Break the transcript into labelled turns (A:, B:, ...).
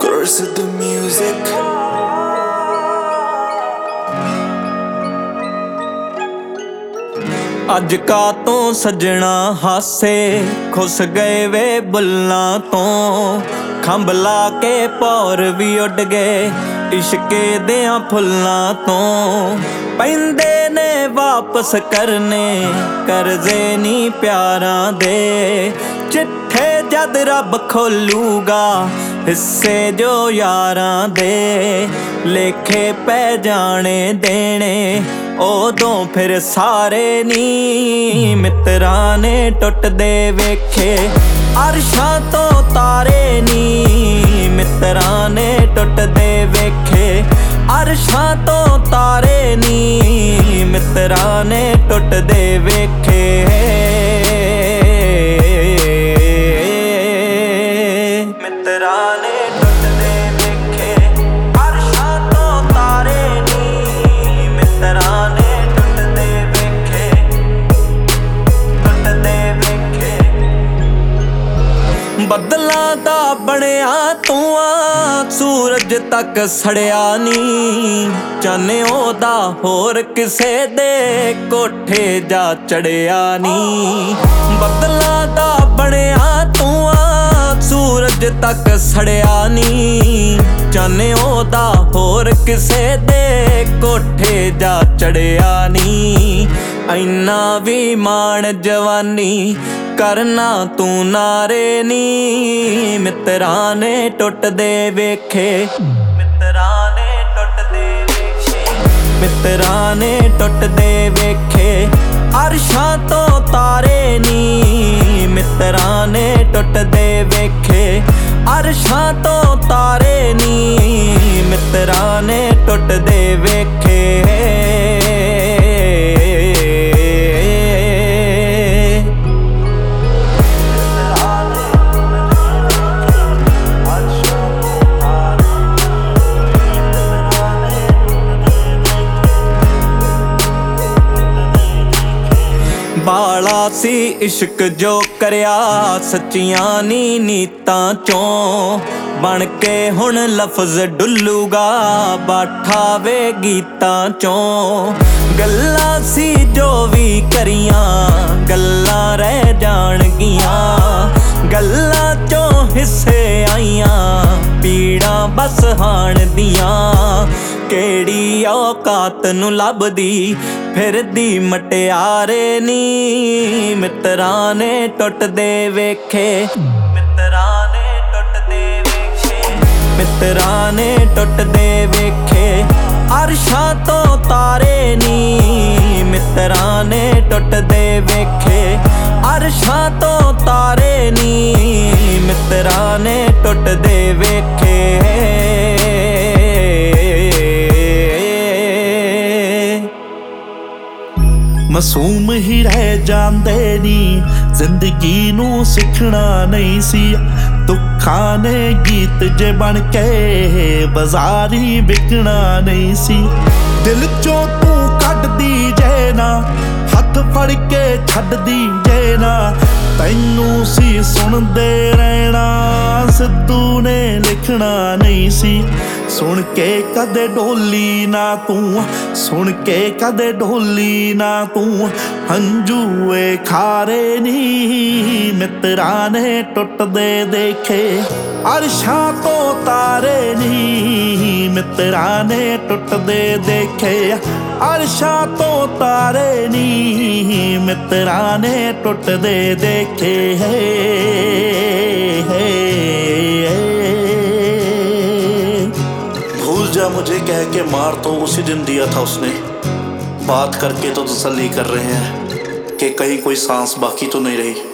A: Curse of the music.
B: ਅੱਜ ਕਾ ਤੋਂ ਸਜਣਾ ਹਾਸੇ, ਖੁੱਸ ਗਏ ਵੇ ਬੁੱਲਾਂ ਤੋਂ ਖੰਭ ਲਾ ਕੇ ਪੌਰ ਵੀ ਉੱਡ ਗਏ ਇਸ਼ਕੇ ਦਿਆਂ ਫੁੱਲਾਂ ਤੋਂ। ਪੈਂਦੇ ਨੇ ਵਾਪਸ ਕਰਨੇ, ਕਰਜ਼ੇ ਨਹੀਂ ਪਿਆਰਾਂ ਦੇ। ਚਿੱਠੇ ਜਦ ਰੱਬ ਖੋਲੂਗਾ, ਹਿੱਸੇ ਜੋ ਯਾਰਾਂ ਦੇ। ਲੇਖੇ ਪੈ ਜਾਣੇ ਦੇਣੇ, ਉਦੋਂ ਫਿਰ ਸਾਰੇ ਨੀ ਮਿੱਤਰਾਂ ਨੇ ਟੁੱਟਦੇ ਵੇਖੇ। ਅਰਸ਼ਾਂ ਤੋਂ ਤਾਰੇ ਨੀ ඩොට දේවෙක් ਬੱਦਲਾਂ ਦਾ ਬਣਿਆ ਤੂੰ ਆ ਸੂਰਜ ਤੱਕ ਸੜਿਆ ਨਹੀਂ ਚਾਨੇ ਉਹਦਾ ਹੋਰ ਕਿਸੇ ਦੇ ਕੋਠੇ ਜਾ ਚੜਿਆ ਨਹੀਂ ਬੱਦਲਾਂ ਦਾ ਬਣਿਆ ਤੂੰ ਆ ਸੂਰਜ ਤੱਕ ਸੜਿਆ ਨੀ। ਚਾਨੇ ਦਾ ਹੋਰ ਕਿਸੇ ਦੇ ਕੋਠੇ ਜਾ ਚੜਿਆ ਨਹੀਂ ਐਨਾ ਵੀ ਮਾਣ ਜਵਾਨੀ ਕਰਨਾ ਤੂੰ ਨਾਰੇ ਨੀ। ਮਿੱਤਰਾਂ ਨੇ ਟੁੱਟਦੇ ਵੇਖੇ। ਮਿੱਤਰਾਂ ਨੇ ਟੁੱਟਦੇ ਵੇਖੇ। ਮਿੱਤਰਾਂ ਨੇ ਟੁੱਟਦੇ ਵੇਖੇ। ਅਰਸ਼ਾਂ ਤੋਂ ਤਾਰੇ ਨੀ। ਮਿੱਤਰਾਂ ਨੇ ਟੁੱਟਦੇ ਵੇਖੇ। ਅਰਸ਼ਾਂ ਤੋਂ ਤਾਰੇ ਨੀ। ਵਾਲਾ ਸੀ ਇਸ਼ਕ ਜੋ ਕਰਿਆ। ਸੱਚੀਆਂ ਨੀ ਨੀਤਾਂ ਚੋਂ ਬਣ ਕੇ ਹੁਣ ਲਫ਼ਜ਼ ਡੁੱਲੂਗਾ। ਬਾਠਾ ਵੇ ਗੀਤਾਂ ਚੋਂ ਗੱਲਾਂ ਸੀ ਜੋ ਵੀ ਕਰੀਆਂ। ਗੱਲਾਂ ਰਹਿ ਜਾਣਗੀਆਂ। ਗੱਲਾਂ ਚੋਂ ਹਿੱਸੇ ਆਈਆਂ। ਪੀੜਾਂ ਬਸ ਹਾਣ ਔਕਾਤ ਨੂੰ ਲੱਭਦੀ, ਫਿਰਦੀ ਮਟਿਆਰੇ ਨੀ। ਮਿੱਤਰਾਂ ਨੇ ਟੁੱਟਦੇ ਵੇਖੇ, ਮਿੱਤਰਾਂ ਨੇ ਟੁੱਟਦੇ ਵੇਖੇ, ਮਿੱਤਰਾਂ ਨੇ ਟੁੱਟਦੇ ਵੇਖੇ। ਅਰਸ਼ਾਂ ਤੋਂ ਤਾਰੇ ਨੀ, ਮਿੱਤਰਾਂ ਨੇ ਟੁੱਟਦੇ ਵੇਖੇ। ਅਰਸ਼ਾਂ ਤੋਂ ਤਾਰੇ ਨੀ, ਮਿੱਤਰਾਂ ਨੇ ਟੁੱਟਦੇ ਵੇਖੇ।
C: ਮਾਸੂਮ ਹੀ ਰਹਿ ਜਾਂਦੇ ਨੀ। ਜ਼ਿੰਦਗੀ ਨੂੰ ਸਿੱਖਣਾ ਨਹੀਂ ਸੀ। ਦੁੱਖਾਂ ਨੇ ਗੀਤ ਜੇ ਬਣ ਕੇ ਬਾਜ਼ਾਰੀ ਵਿਕਣਾ ਨਹੀਂ ਸੀ। ਦਿਲ ਚੋਂ ਤੂੰ ਕੱਢਦੀ ਜੇ ਨਾ, ਹੱਥ ਫੜ ਕੇ ਛੱਡਦੀ ਜੇ ਨਾ। ਤੈਨੂੰ ਸੀ ਸੁਣਦੇ ਰਹਿਣਾ, ਸਿੱਧੂ ਨੇ ਲਿਖਣਾ ਨਹੀਂ ਸੀ। ਸੁਣ ਕੇ ਕਦੇ ਢੋਲੀ ਨਾ ਤੂੰ, ਸੁਣ ਕੇ ਕਦੇ ਢੋਲੀ ਨਾ ਤੂੰ, ਹੰਝੂਏ ਖਾਰੇ ਨਹੀਂ ਮਿੱਤਰਾਂ ਨੇ ਟੁੱਟਦੇ ਦੇਖੇ। ਅਰਸ਼ਾਂ ਤੋਂ ਤਾਰੇ ਨੀ ਮਿੱਤਰਾਂ ਨੇ ਟੁੱਟਦੇ ਦੇਖੇ ਅਰਸ਼ਾਂ ਤੋਂ ਤਾਰੇ ਨੀ ਮਿੱਤਰਾਂ ਨੇ ਟੁੱਟਦੇ ਦੇਖੇ भूल जा मुझे कह के मार तो उसी दिन दिया था उसने बात करके तो तसल्ली कर रहे हैं कि कहीं कोई सांस बाकी तो नहीं रही